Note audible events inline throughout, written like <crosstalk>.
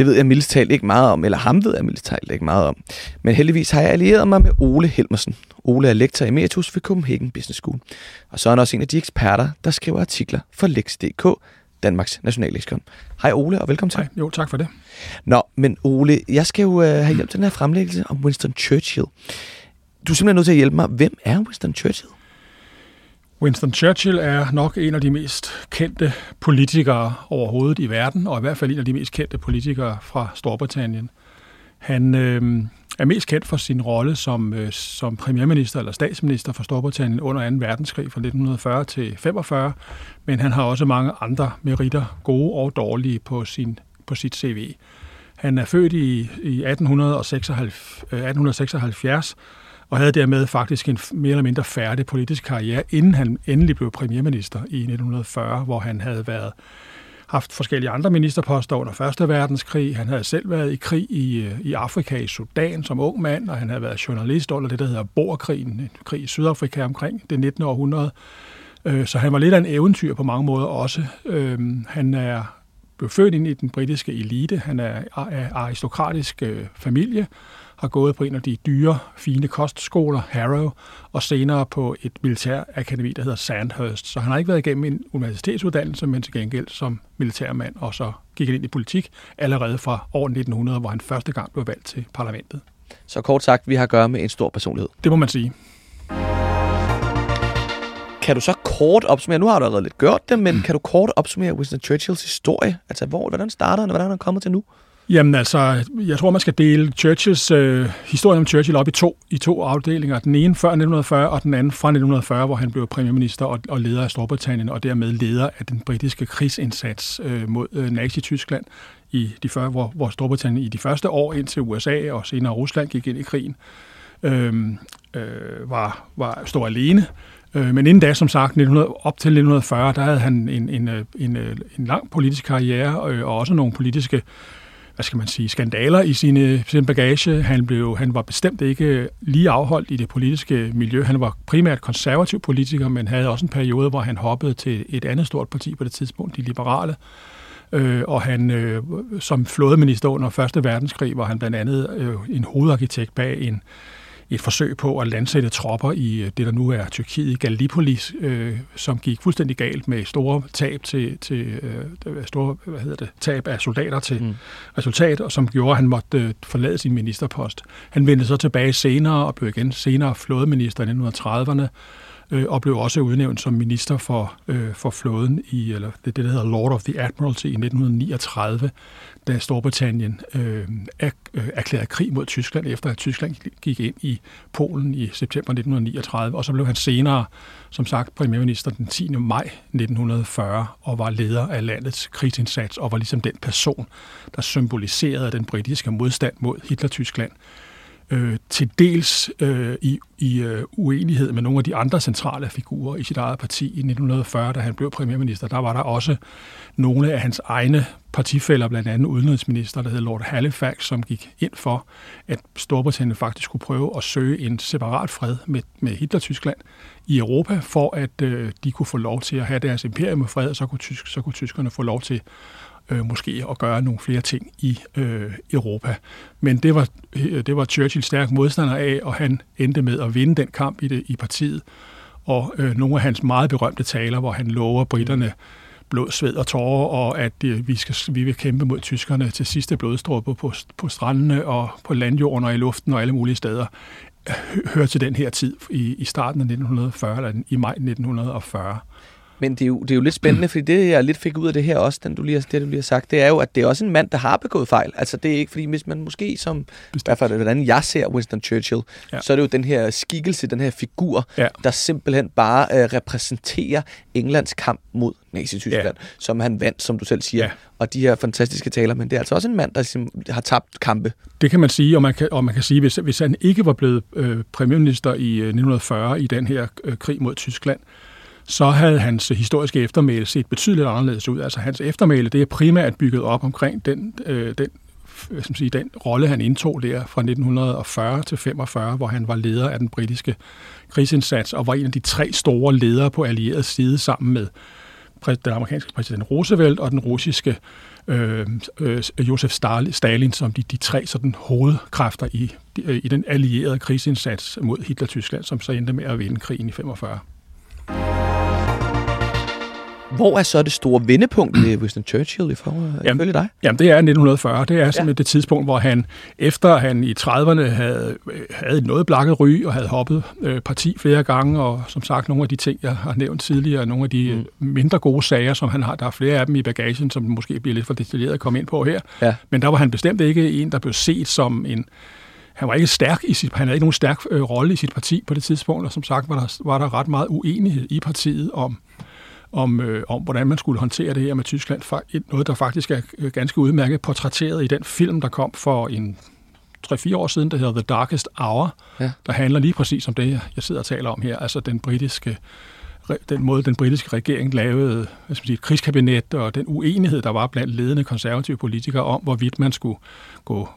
Det ved jeg mildest talt ikke meget om, eller ham ved jeg mildest talt ikke meget om. Men heldigvis har jeg allieret mig med Ole Helmersen. Ole er lektor emeritus ved Copenhagen Business School. Og så er han også en af de eksperter, der skriver artikler for Lex.dk, Danmarks Nationalleksikon. Hej Ole, og velkommen til. Hej, jo, tak for det. Nå, men Ole, jeg skal jo uh, have hjælp til den her fremlæggelse om Winston Churchill. Du er simpelthen nødt til at hjælpe mig. Hvem er Winston Churchill? Winston Churchill er nok en af de mest kendte politikere overhovedet i verden, og i hvert fald en af de mest kendte politikere fra Storbritannien. Han øh, er mest kendt for sin rolle som, øh, som premierminister eller statsminister for Storbritannien under 2. verdenskrig fra 1940 til 45, men han har også mange andre meritter, gode og dårlige, på, sin, på sit CV. Han er født i, i 1876, 1876 og havde dermed faktisk en mere eller mindre færdig politisk karriere, inden han endelig blev premierminister i 1940, hvor han havde været haft forskellige andre ministerposter under Første verdenskrig. Han havde selv været i krig i, øh, i Afrika, i Sudan som ung mand, og han havde været journalist under det, der hedder Boerkrigen, en krig i Sydafrika omkring det 19. århundrede. Øh, så han var lidt af en eventyr på mange måder også. Øh, han er blev født ind i den britiske elite. Han er af aristokratisk familie, har gået på en af de dyre, fine kostskoler, Harrow, og senere på et militærakademi, der hedder Sandhurst. Så han har ikke været igennem en universitetsuddannelse, men til gengæld som militærmand, og så gik han ind i politik allerede fra år 1900, hvor han første gang blev valgt til parlamentet. Så kort sagt, vi har at gøre med en stor personlighed. Det må man sige. Kan du så kort opsummere, nu har du allerede lidt gjort det, men mm. kan du kort opsummere Winston Churchills historie? Altså, hvor, hvordan starter han, og hvordan han er kommet til nu? Jamen altså, jeg tror, man skal dele Churchills øh, historien om Churchill op i to, i to afdelinger. Den ene før 1940, og den anden fra 1940, hvor han blev premierminister og, og leder af Storbritannien, og dermed leder af den britiske krigsindsats øh, mod øh, Nazi-Tyskland, i de før, hvor, hvor Storbritannien i de første år indtil USA og senere Rusland gik ind i krigen, øh, øh, var, var stod alene. Øh, men inden da, som sagt, 1900, op til 1940, der havde han en, en, øh, en, en, en lang politisk karriere øh, og også nogle politiske hvad skal man sige, skandaler i sine, sin bagage. Han, blev, han var bestemt ikke lige afholdt i det politiske miljø. Han var primært konservativ politiker, men havde også en periode, hvor han hoppede til et andet stort parti på det tidspunkt, de liberale. Øh, og han øh, som flådeminister under 1. verdenskrig var han blandt andet øh, en hovedarkitekt bag en et forsøg på at landsætte tropper i øh, det, der nu er Tyrkiet, Gallipolis, øh, som gik fuldstændig galt med store tab til, til øh, store, hvad hedder det, tab af soldater til mm. resultat, og som gjorde, at han måtte øh, forlade sin ministerpost. Han vendte så tilbage senere og blev igen senere flådeminister i 1930'erne, øh, og blev også udnævnt som minister for, øh, for flåden i, eller det, det der hedder Lord of the Admiralty i 1939, da Storbritannien øh, øh, erklærede krig mod Tyskland, efter at Tyskland gik ind i Polen i september 1939, og så blev han senere, som sagt, premierminister den 10. maj 1940, og var leder af landets krigsindsats, og var ligesom den person, der symboliserede den britiske modstand mod Hitler-Tyskland øh, til dels øh, i, i øh, uenighed med nogle af de andre centrale figurer i sit eget parti i 1940, da han blev premierminister. Der var der også nogle af hans egne partifælder, blandt andet udenrigsminister, der hed Lord Halifax, som gik ind for, at Storbritannien faktisk skulle prøve at søge en separat fred med, med Hitler-Tyskland i Europa, for at øh, de kunne få lov til at have deres imperium med fred, og så kunne, tysk, så kunne tyskerne få lov til øh, måske at gøre nogle flere ting i øh, Europa. Men det var, øh, det var Churchill stærk modstander af, og han endte med at vinde den kamp i, det, i partiet. Og øh, nogle af hans meget berømte taler, hvor han lover britterne blod, sved og tårer, og at øh, vi, skal, vi vil kæmpe mod tyskerne til sidste blodstråbe på, på strandene og på landjorden og i luften og alle mulige steder, hører til den her tid i, i starten af 1940, eller i maj 1940. Men det er, jo, det er jo lidt spændende, fordi det, jeg lidt fik ud af det her også, den du lige, det du lige har sagt, det er jo, at det er også en mand, der har begået fejl. Altså det er ikke, fordi hvis man måske som, Bestemt. i hvert fald hvordan jeg ser Winston Churchill, ja. så er det jo den her skikkelse, den her figur, ja. der simpelthen bare øh, repræsenterer Englands kamp mod Nazi-Tyskland, ja. som han vandt, som du selv siger. Ja. Og de her fantastiske taler, men det er altså også en mand, der ligesom har tabt kampe. Det kan man sige, og man kan, og man kan sige, hvis, hvis han ikke var blevet øh, premierminister i øh, 1940 i den her øh, krig mod Tyskland, så havde hans historiske eftermæle set betydeligt anderledes ud. Altså hans eftermæle, det er primært bygget op omkring den, øh, den øh, som skal sige, den rolle, han indtog der fra 1940 til 45, hvor han var leder af den britiske krigsindsats og var en af de tre store ledere på allieret side sammen med den amerikanske præsident Roosevelt og den russiske øh, øh, Josef Stalin som de, de tre sådan, hovedkræfter i, i den allierede krigsindsats mod Hitler-Tyskland, som så endte med at vinde krigen i 45. Hvor er så det store vendepunkt ved Winston Churchill i forhold jamen, dig? Jamen, det er 1940. Det er simpelthen ja. det tidspunkt, hvor han, efter han i 30'erne havde, havde noget blakket ry og havde hoppet øh, parti flere gange, og som sagt, nogle af de ting, jeg har nævnt tidligere, nogle af de mm. mindre gode sager, som han har, der er flere af dem i bagagen, som måske bliver lidt for detaljeret at komme ind på her. Ja. Men der var han bestemt ikke en, der blev set som en han var ikke stærk i sit, han havde ikke nogen stærk øh, rolle i sit parti på det tidspunkt, og som sagt var der, var der ret meget uenighed i partiet om, om, øh, om hvordan man skulle håndtere det her med Tyskland. Noget, der faktisk er øh, ganske udmærket portrætteret i den film, der kom for en 3-4 år siden, der hedder The Darkest Hour, ja. der handler lige præcis om det, jeg sidder og taler om her, altså den britiske den måde, den britiske regering lavede hvad skal man sige, et krigskabinet og den uenighed, der var blandt ledende konservative politikere om, hvorvidt man skulle gå,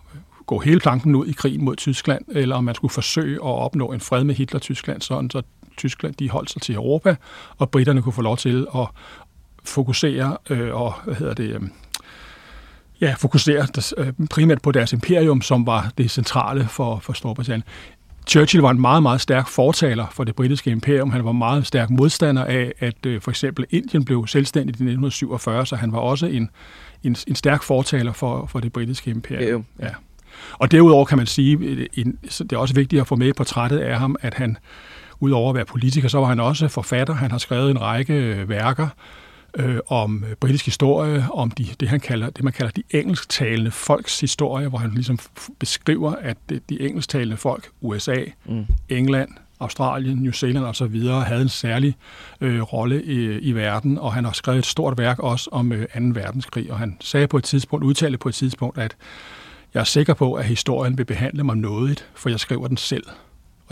gå hele planken ud i krigen mod Tyskland, eller om man skulle forsøge at opnå en fred med Hitler-Tyskland, sådan så Tyskland de holdt sig til Europa, og britterne kunne få lov til at fokusere øh, og hvad hedder det, øh, ja, fokusere øh, primært på deres imperium, som var det centrale for, for Storbritannien. Churchill var en meget, meget stærk fortaler for det britiske imperium. Han var meget stærk modstander af, at øh, for eksempel Indien blev selvstændigt i 1947, så han var også en, en, en stærk fortaler for, for det britiske imperium. Ja. Og derudover kan man sige, en, det er også vigtigt at få med i portrættet af ham, at han Udover at være politiker, så var han også forfatter. Han har skrevet en række øh, værker øh, om øh, britisk historie, om de, det, han kalder, det, man kalder de engelsktalende folks historie, hvor han ligesom beskriver, at de engelsktalende folk, USA, mm. England, Australien, New Zealand og så videre, havde en særlig øh, rolle i, i verden, og han har skrevet et stort værk også om øh, 2. verdenskrig, og han sagde på et tidspunkt, udtalte på et tidspunkt, at jeg er sikker på, at historien vil behandle mig nådigt, for jeg skriver den selv.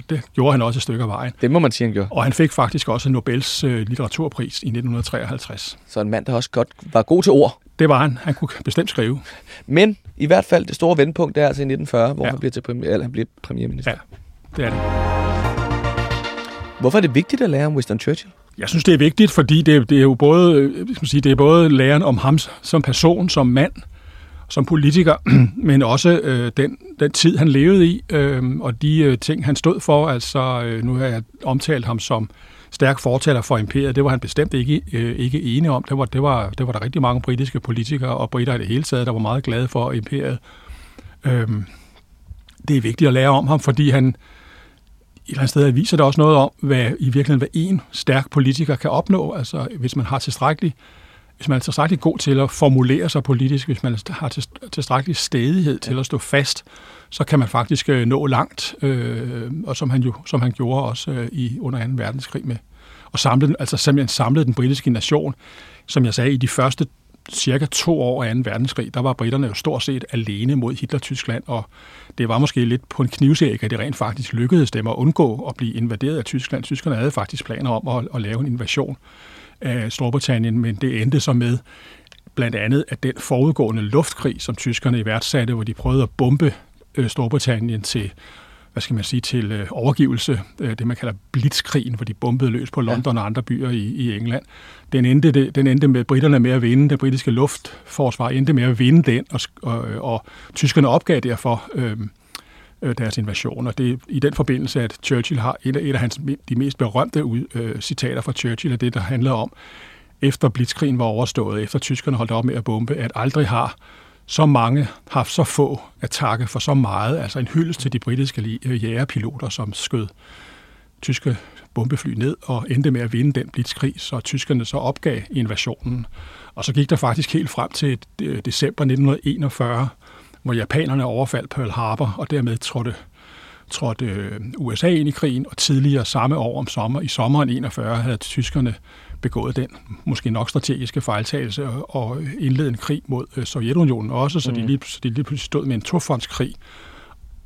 Og det gjorde han også et stykke af vejen. Det må man sige, han gjorde. Og han fik faktisk også Nobels øh, litteraturpris i 1953. Så en mand, der også godt var god til ord. Det var han. Han kunne bestemt skrive. Men i hvert fald det store vendepunkt er altså i 1940, hvor ja. han, bliver til premier, eller han bliver premierminister. Ja, det er det. Hvorfor er det vigtigt at lære om Winston Churchill? Jeg synes, det er vigtigt, fordi det, det er jo både, øh, skal man sige, det er både læren om ham som person, som mand, som politiker, <clears throat> men også øh, den, den tid, han levede i, øh, og de øh, ting, han stod for. Altså, øh, nu har jeg omtalt ham som stærk fortaler for imperiet. Det var han bestemt ikke, øh, ikke enig om. Det var, det, var, det var der rigtig mange britiske politikere og britter i det hele taget, der var meget glade for imperiet. Øh, det er vigtigt at lære om ham, fordi han et eller andet sted viser det også noget om, hvad i virkeligheden hvad en stærk politiker kan opnå. Altså, hvis man har tilstrækkeligt hvis man er tilstrækkeligt god til at formulere sig politisk, hvis man har tilstrækkelig stedighed til at stå fast, så kan man faktisk øh, nå langt, øh, og som han jo som han gjorde også øh, i under 2. verdenskrig med og samle, altså simpelthen samlede den britiske nation. Som jeg sagde, i de første cirka to år af 2. verdenskrig, der var britterne jo stort set alene mod Hitler-Tyskland, og det var måske lidt på en knivsæk, at det rent faktisk lykkedes dem at undgå at blive invaderet af Tyskland. Tyskerne havde faktisk planer om at, at lave en invasion af Storbritannien, men det endte så med blandt andet, at den forudgående luftkrig, som tyskerne i værtsatte, hvor de prøvede at bombe øh, Storbritannien til hvad skal man sige, til øh, overgivelse, øh, det man kalder blitzkrigen, hvor de bombede løs på London ja. og andre byer i, i England. Den endte, det, den endte med britterne med at vinde, det britiske luftforsvar endte med at vinde den, og, og, og tyskerne opgav derfor øh, øh, deres invasion. Og det er i den forbindelse, at Churchill har et af, et af hans, de mest berømte ud, øh, citater fra Churchill, er det, der handler om, efter blitzkrigen var overstået, efter tyskerne holdt op med at bombe, at aldrig har så mange haft så få at takke for så meget, altså en hyldest til de britiske øh, jægerpiloter, som skød tyske bombefly ned og endte med at vinde den blitzkrig, så tyskerne så opgav invasionen. Og så gik der faktisk helt frem til øh, december 1941, hvor japanerne overfaldt Pearl Harbor, og dermed trådte, trådte øh, USA ind i krigen, og tidligere samme år om sommer, i sommeren 41, havde tyskerne begået den måske nok strategiske fejltagelse og indledt en krig mod øh, Sovjetunionen også, så, de lige, så de lige pludselig stod med en tofrontskrig.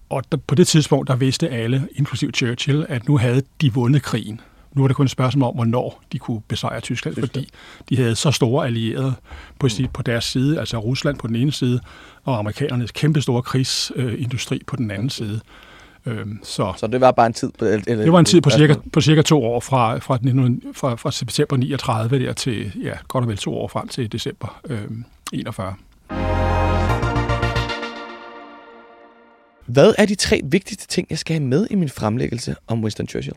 Og der, på det tidspunkt, der vidste alle, inklusiv Churchill, at nu havde de vundet krigen. Nu var det kun et spørgsmål om, hvornår de kunne besejre Tyskland, Tyskland. fordi de havde så store allierede på, mm. på deres side, altså Rusland på den ene side, og amerikanernes kæmpe store krigsindustri på den anden side. Øhm, så, så det var bare en tid? Eller, det var en tid på cirka, på cirka to år, fra, fra, 19, fra, fra september 39 der til, ja, godt og vel to år frem til december øhm, 41. Hvad er de tre vigtigste ting, jeg skal have med i min fremlæggelse om Winston Churchill?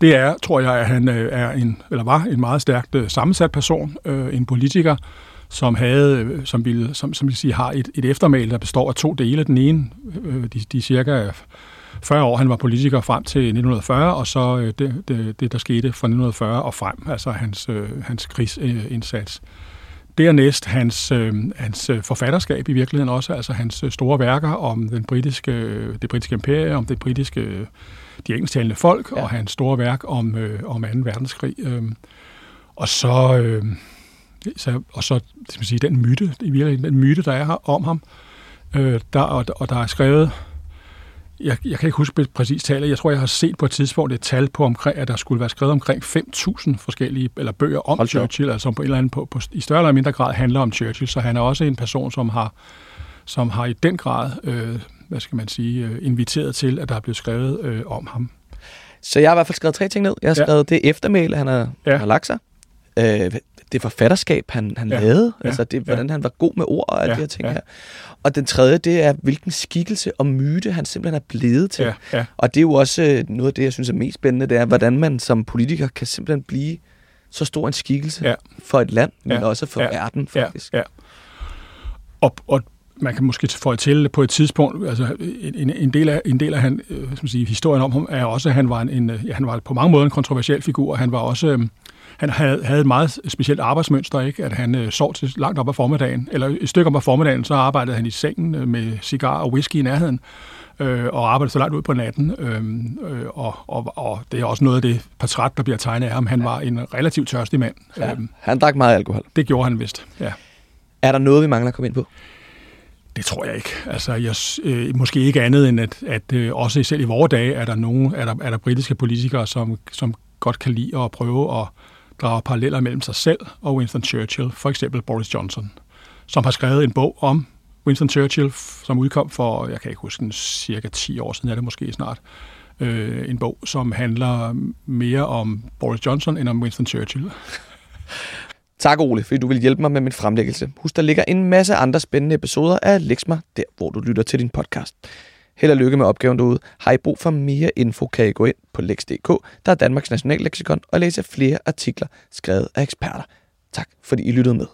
Det er, tror jeg, at han øh, er en, eller var en meget stærkt øh, sammensat person, øh, en politiker, som havde, øh, som ville, som, som vil sige, har et, et eftermæl, der består af to dele. Den ene, de, de cirka 40 år, han var politiker frem til 1940, og så det, det, det der skete fra 1940 og frem, altså hans, hans krigsindsats. Dernæst hans, øh, hans forfatterskab i virkeligheden også, altså hans store værker om den britiske, det britiske imperium, om det britiske de engelsktalende folk, ja. og hans store værk om, øh, om 2. verdenskrig. Øh, og så, øh, så, og så skal man sige, den myte, i virkeligheden, den myte, der er om ham, øh, der, og, og der er skrevet, jeg, jeg kan ikke huske præcis tallet, jeg tror, jeg har set på et tidspunkt et tal på, omkring, at der skulle være skrevet omkring 5.000 forskellige eller bøger om Hold Churchill, altså på en eller anden på, på, i større eller mindre grad handler om Churchill, så han er også en person, som har, som har i den grad øh, hvad skal man sige, øh, inviteret til, at der er blevet skrevet øh, om ham. Så jeg har i hvert fald skrevet tre ting ned. Jeg har skrevet det eftermæle, han har, ja. har lagt sig. Øh, det forfatterskab, han, han ja. lavede. Ja. Altså det, hvordan ja. han var god med ord og alle ja. de her ting ja. her. Og den tredje, det er, hvilken skikkelse og myte han simpelthen er blevet til. Ja. Ja. Og det er jo også øh, noget af det, jeg synes er mest spændende, det er, hvordan man som politiker kan simpelthen blive så stor en skikkelse ja. for et land, men ja. også for ja. verden, faktisk. Ja. Ja. Og, og man kan måske få til på et tidspunkt, altså en, en del af, en del af han, øh, skal man sige, historien om ham er også, at han var, en, ja, han var på mange måder en kontroversiel figur. Han var også, øh, han havde, havde et meget specielt arbejdsmønster, ikke? at han øh, sov til langt op af formiddagen, eller et stykke op af formiddagen, så arbejdede han i sengen øh, med cigar og whisky i nærheden, øh, og arbejdede så langt ud på natten. Øh, øh, og, og, og det er også noget af det portræt, der bliver tegnet af ham. Han var en relativt tørstig mand. Ja, øh, han drak meget alkohol. Det gjorde han vist, ja. Er der noget, vi mangler at komme ind på? Det tror jeg ikke. Altså, jeg, øh, måske ikke andet end, at, at øh, også selv i vores dage er der, nogen, er der, er der britiske politikere, som, som godt kan lide at prøve at drage paralleller mellem sig selv og Winston Churchill. For eksempel Boris Johnson, som har skrevet en bog om Winston Churchill, som udkom for, jeg kan ikke huske, cirka 10 år siden er det måske snart. Øh, en bog, som handler mere om Boris Johnson end om Winston Churchill. Tak Ole, fordi du vil hjælpe mig med min fremlæggelse. Husk, der ligger en masse andre spændende episoder af Lexma, der hvor du lytter til din podcast. Held og lykke med opgaven derude. Har I brug for mere info, kan I gå ind på lex.dk, der er Danmarks nationalleksikon, og læse flere artikler skrevet af eksperter. Tak fordi I lyttede med.